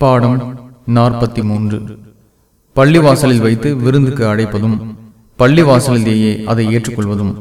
பாடம் நாற்பத்தி மூன்று பள்ளிவாசலில் வைத்து விருந்துக்கு அழைப்பதும் பள்ளிவாசலிலேயே அதை ஏற்றுக்கொள்வதும்.